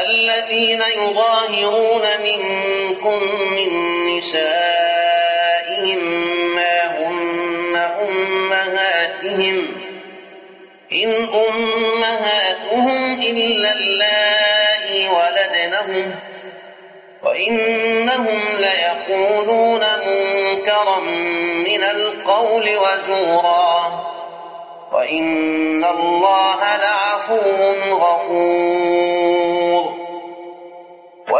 الذين يظاهرون منكم من نسائهم ما هن أمهاتهم. إن أمهاتهم إلا اللائي ولدنهم. وإنهم ليقولون منكرا من القول وزورا. وإن الله لعفو غفور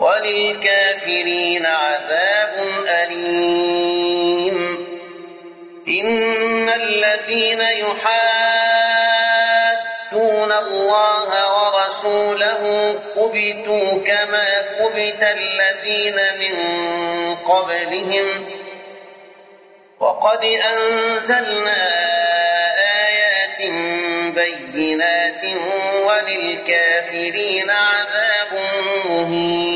وللكافرين عذاب أليم. إن الذين يحادون الله ورسوله كبتوا كما كبت الذين من قبلهم. وقد أنزلنا آيات بينات وللكافرين عذاب مهين.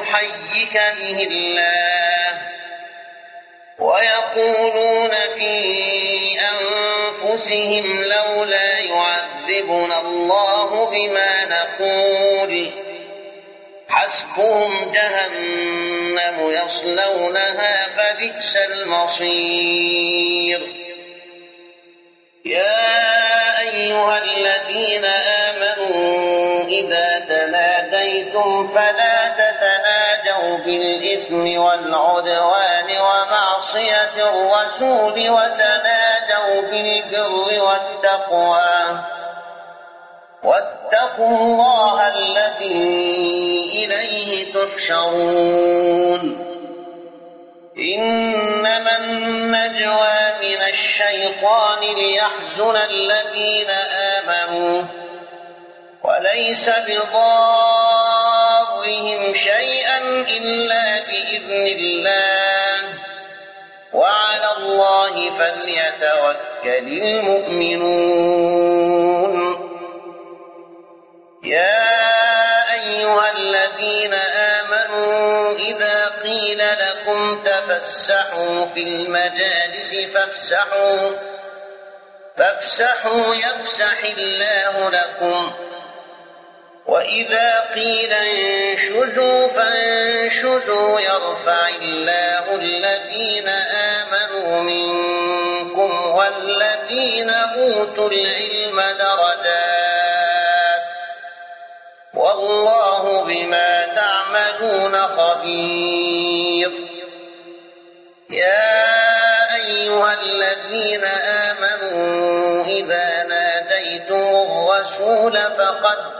لم يحيك به الله ويقولون في أنفسهم لولا يعذبنا الله بما نقول. حسبهم جهنم يصلونها فبئس المصير. يا أيها الذين آمنوا إذا تناديتم تتناجوا بالإثم والعدوان ومعصية الرسول وتناجوا بالبر والتقوى. واتقوا الله الذي إليه تحشرون. إنما النجوى من الشيطان ليحزن الذين آمنوا. وليس بضارهم شيئا إلا بإذن الله. وعلى الله فليتوكل المؤمنون. يا أيها الذين آمنوا إذا قيل لكم تفسحوا في المجالس فافسحوا فافسحوا يفسح الله لكم. وإذا قيل انشزوا فانشزوا يرفع الله الذين آمنوا منكم والذين أوتوا العلم درجات والله بما تعملون خبير يا أيها الذين آمنوا إذا ناديتم الرسول فقدموا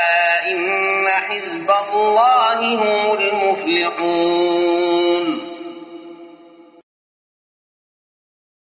حزب الله هم المفلحون